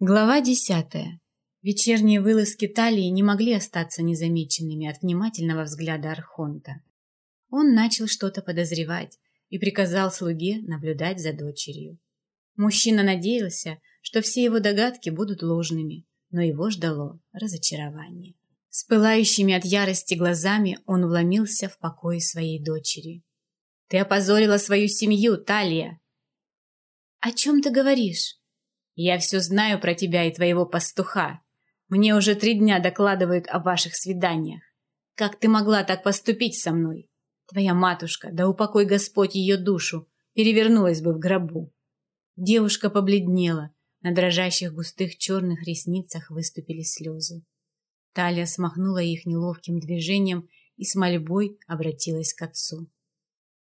Глава десятая. Вечерние вылазки Талии не могли остаться незамеченными от внимательного взгляда Архонта. Он начал что-то подозревать и приказал слуге наблюдать за дочерью. Мужчина надеялся, что все его догадки будут ложными, но его ждало разочарование. С пылающими от ярости глазами он вломился в покой своей дочери. «Ты опозорила свою семью, Талия!» «О чем ты говоришь?» Я все знаю про тебя и твоего пастуха. Мне уже три дня докладывают о ваших свиданиях. Как ты могла так поступить со мной? Твоя матушка, да упокой Господь ее душу, перевернулась бы в гробу. Девушка побледнела, на дрожащих густых черных ресницах выступили слезы. Талия смахнула их неловким движением и с мольбой обратилась к отцу.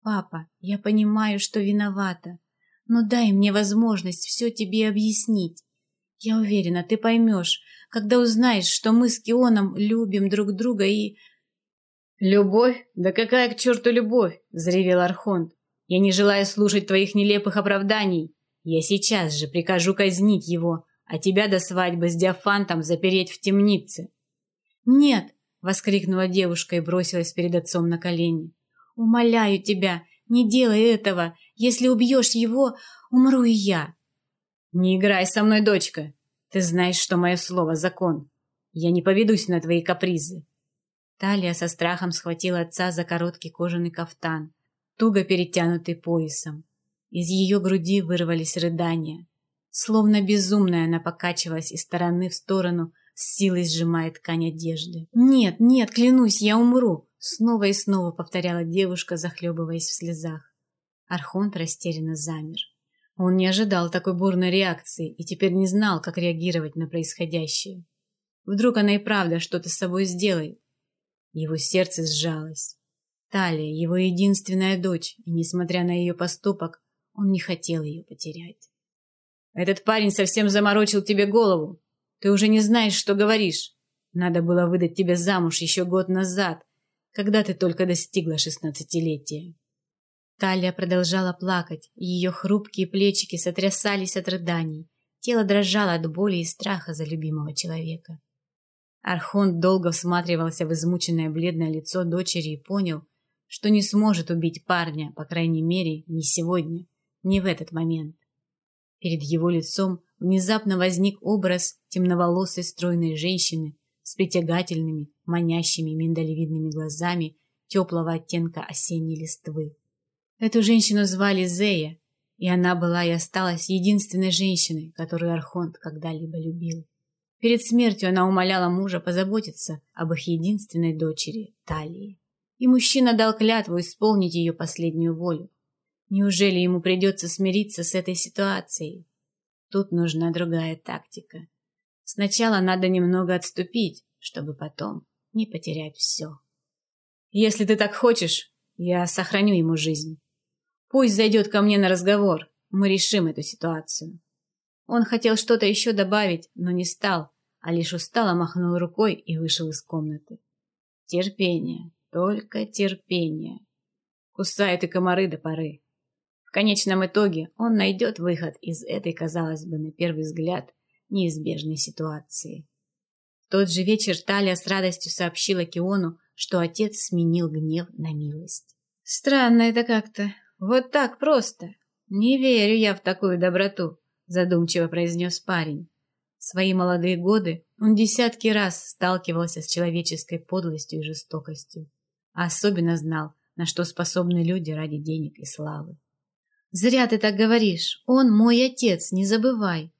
«Папа, я понимаю, что виновата но дай мне возможность все тебе объяснить. Я уверена, ты поймешь, когда узнаешь, что мы с Кионом любим друг друга и... «Любовь? Да какая к черту любовь?» — взревел Архонт. «Я не желаю слушать твоих нелепых оправданий. Я сейчас же прикажу казнить его, а тебя до свадьбы с Диафантом запереть в темнице». «Нет!» — воскликнула девушка и бросилась перед отцом на колени. «Умоляю тебя, не делай этого. Если убьешь его, умру и я. Не играй со мной, дочка. Ты знаешь, что мое слово — закон. Я не поведусь на твои капризы. Талия со страхом схватила отца за короткий кожаный кафтан, туго перетянутый поясом. Из ее груди вырвались рыдания. Словно безумная она покачивалась из стороны в сторону, с силой сжимая ткань одежды. «Нет, нет, клянусь, я умру!» Снова и снова повторяла девушка, захлебываясь в слезах. Архонт растерянно замер. Он не ожидал такой бурной реакции и теперь не знал, как реагировать на происходящее. Вдруг она и правда что-то с собой сделает. Его сердце сжалось. Талия, его единственная дочь, и, несмотря на ее поступок, он не хотел ее потерять. «Этот парень совсем заморочил тебе голову. Ты уже не знаешь, что говоришь. Надо было выдать тебя замуж еще год назад, когда ты только достигла шестнадцатилетия». Талия продолжала плакать, ее хрупкие плечики сотрясались от рыданий, тело дрожало от боли и страха за любимого человека. Архонт долго всматривался в измученное бледное лицо дочери и понял, что не сможет убить парня, по крайней мере, не сегодня, не в этот момент. Перед его лицом внезапно возник образ темноволосой стройной женщины с притягательными, манящими миндалевидными глазами теплого оттенка осенней листвы. Эту женщину звали Зея, и она была и осталась единственной женщиной, которую Архонт когда-либо любил. Перед смертью она умоляла мужа позаботиться об их единственной дочери, Талии. И мужчина дал клятву исполнить ее последнюю волю. Неужели ему придется смириться с этой ситуацией? Тут нужна другая тактика. Сначала надо немного отступить, чтобы потом не потерять все. Если ты так хочешь, я сохраню ему жизнь. Пусть зайдет ко мне на разговор, мы решим эту ситуацию. Он хотел что-то еще добавить, но не стал, а лишь устало махнул рукой и вышел из комнаты. Терпение, только терпение. Кусают и комары до поры. В конечном итоге он найдет выход из этой, казалось бы, на первый взгляд, неизбежной ситуации. Тот же вечер Талия с радостью сообщила Киону, что отец сменил гнев на милость. «Странно это как-то. Вот так просто. Не верю я в такую доброту», — задумчиво произнес парень. В свои молодые годы он десятки раз сталкивался с человеческой подлостью и жестокостью, а особенно знал, на что способны люди ради денег и славы. «Зря ты так говоришь. Он мой отец, не забывай».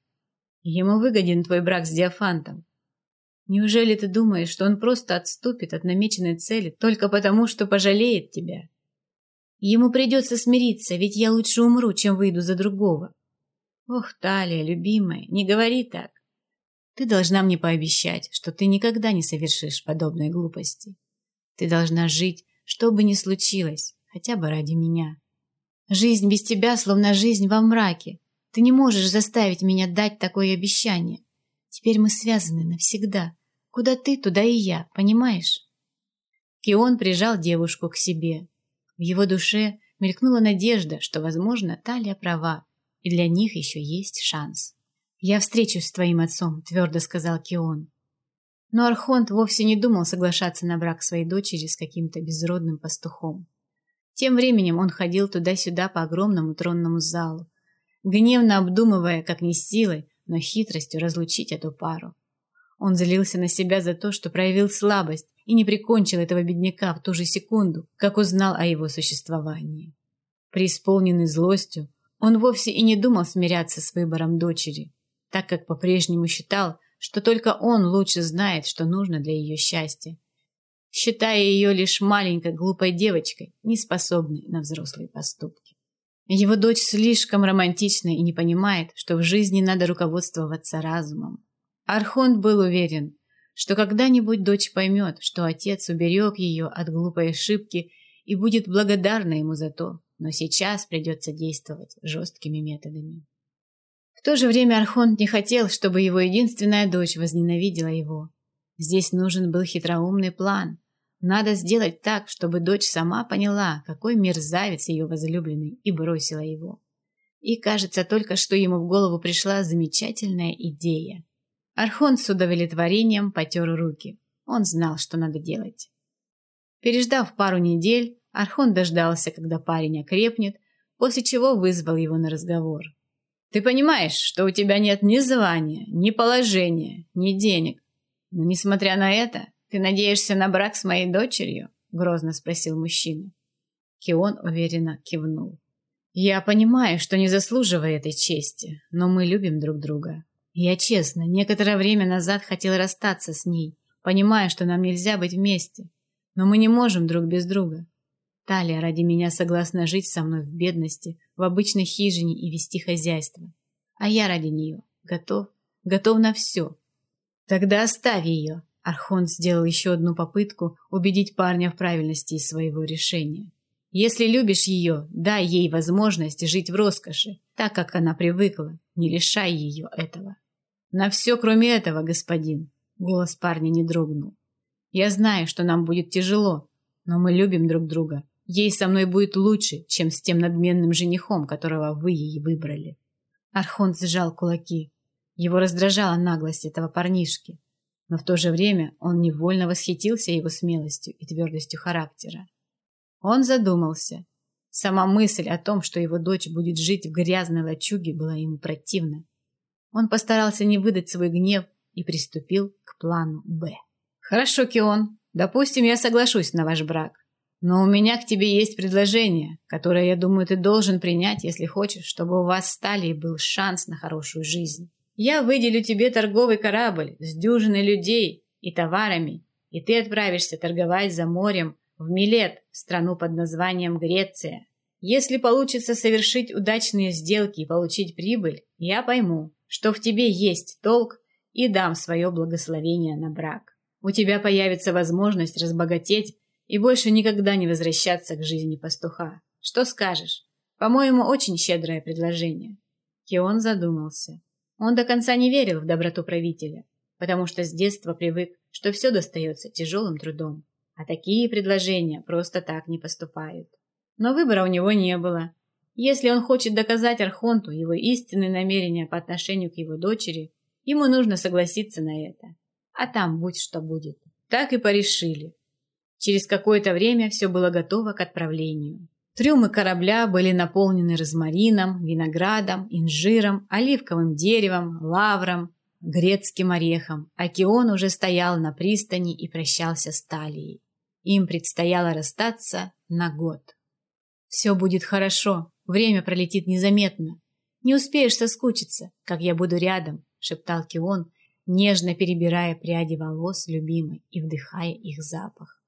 Ему выгоден твой брак с Диафантом. Неужели ты думаешь, что он просто отступит от намеченной цели только потому, что пожалеет тебя? Ему придется смириться, ведь я лучше умру, чем выйду за другого. Ох, Талия, любимая, не говори так. Ты должна мне пообещать, что ты никогда не совершишь подобной глупости. Ты должна жить, что бы ни случилось, хотя бы ради меня. Жизнь без тебя словно жизнь во мраке. Ты не можешь заставить меня дать такое обещание. Теперь мы связаны навсегда. Куда ты, туда и я, понимаешь? Кион прижал девушку к себе, в его душе мелькнула надежда, что, возможно, Талия права, и для них еще есть шанс. «Я встречусь с твоим отцом», — твердо сказал Кион. Но Архонт вовсе не думал соглашаться на брак своей дочери с каким-то безродным пастухом. Тем временем он ходил туда-сюда по огромному тронному залу, гневно обдумывая, как не силой, но хитростью разлучить эту пару. Он злился на себя за то, что проявил слабость и не прикончил этого бедняка в ту же секунду, как узнал о его существовании. Преисполненный злостью, он вовсе и не думал смиряться с выбором дочери, так как по-прежнему считал, что только он лучше знает, что нужно для ее счастья, считая ее лишь маленькой глупой девочкой, не способной на взрослые поступки. Его дочь слишком романтична и не понимает, что в жизни надо руководствоваться разумом. Архонт был уверен, что когда-нибудь дочь поймет, что отец уберег ее от глупой ошибки и будет благодарна ему за то, но сейчас придется действовать жесткими методами. В то же время Архонт не хотел, чтобы его единственная дочь возненавидела его. Здесь нужен был хитроумный план. Надо сделать так, чтобы дочь сама поняла, какой мерзавец ее возлюбленный, и бросила его. И, кажется, только что ему в голову пришла замечательная идея. Архонт с удовлетворением потер руки. Он знал, что надо делать. Переждав пару недель, Архон дождался, когда парень окрепнет, после чего вызвал его на разговор. Ты понимаешь, что у тебя нет ни звания, ни положения, ни денег. Но, несмотря на это, ты надеешься на брак с моей дочерью? Грозно спросил мужчина. Кион уверенно кивнул. Я понимаю, что не заслуживаю этой чести, но мы любим друг друга. Я честно, некоторое время назад хотел расстаться с ней, понимая, что нам нельзя быть вместе. Но мы не можем друг без друга. Талия ради меня согласна жить со мной в бедности, в обычной хижине и вести хозяйство. А я ради нее готов, готов на все. Тогда оставь ее. Архон сделал еще одну попытку убедить парня в правильности своего решения. Если любишь ее, дай ей возможность жить в роскоши, так как она привыкла, не лишай ее этого. На все, кроме этого, господин. Голос парня не дрогнул. Я знаю, что нам будет тяжело, но мы любим друг друга Ей со мной будет лучше, чем с тем надменным женихом, которого вы ей выбрали. Архонт сжал кулаки. Его раздражала наглость этого парнишки. Но в то же время он невольно восхитился его смелостью и твердостью характера. Он задумался. Сама мысль о том, что его дочь будет жить в грязной лачуге, была ему противна. Он постарался не выдать свой гнев и приступил к плану «Б». «Хорошо, Кион, допустим, я соглашусь на ваш брак. Но у меня к тебе есть предложение, которое, я думаю, ты должен принять, если хочешь, чтобы у вас стали и был шанс на хорошую жизнь. Я выделю тебе торговый корабль с дюжиной людей и товарами, и ты отправишься торговать за морем в Милет, страну под названием Греция. Если получится совершить удачные сделки и получить прибыль, я пойму, что в тебе есть толк и дам свое благословение на брак. У тебя появится возможность разбогатеть и больше никогда не возвращаться к жизни пастуха. Что скажешь? По-моему, очень щедрое предложение. Кион задумался. Он до конца не верил в доброту правителя, потому что с детства привык, что все достается тяжелым трудом, а такие предложения просто так не поступают. Но выбора у него не было. Если он хочет доказать Архонту его истинные намерения по отношению к его дочери, ему нужно согласиться на это. А там будь что будет. Так и порешили. Через какое-то время все было готово к отправлению. Трюмы корабля были наполнены розмарином, виноградом, инжиром, оливковым деревом, лавром, грецким орехом. Океон уже стоял на пристани и прощался с Талией. Им предстояло расстаться на год. «Все будет хорошо, время пролетит незаметно. Не успеешь соскучиться, как я буду рядом», — шептал Кион, нежно перебирая пряди волос любимой и вдыхая их запах.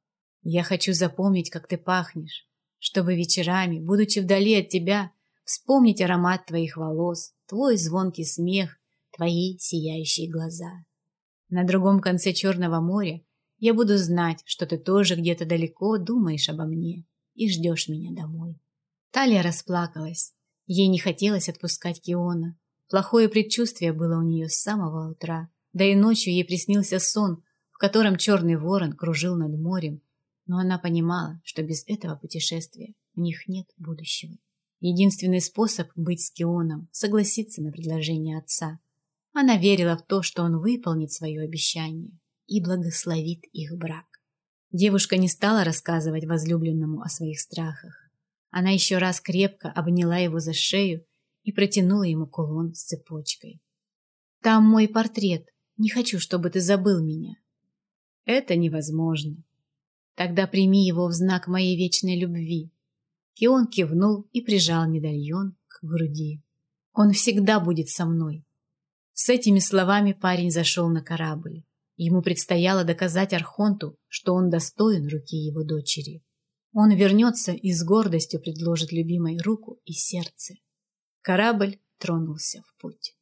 Я хочу запомнить, как ты пахнешь, чтобы вечерами, будучи вдали от тебя, вспомнить аромат твоих волос, твой звонкий смех, твои сияющие глаза. На другом конце Черного моря я буду знать, что ты тоже где-то далеко думаешь обо мне и ждешь меня домой. Талия расплакалась. Ей не хотелось отпускать Киона. Плохое предчувствие было у нее с самого утра. Да и ночью ей приснился сон, в котором черный ворон кружил над морем, но она понимала, что без этого путешествия у них нет будущего. Единственный способ быть с Кионом – согласиться на предложение отца. Она верила в то, что он выполнит свое обещание и благословит их брак. Девушка не стала рассказывать возлюбленному о своих страхах. Она еще раз крепко обняла его за шею и протянула ему кулон с цепочкой. «Там мой портрет. Не хочу, чтобы ты забыл меня». «Это невозможно. Тогда прими его в знак моей вечной любви». И он кивнул и прижал медальон к груди. «Он всегда будет со мной». С этими словами парень зашел на корабль. Ему предстояло доказать Архонту, что он достоин руки его дочери. Он вернется и с гордостью предложит любимой руку и сердце. Корабль тронулся в путь.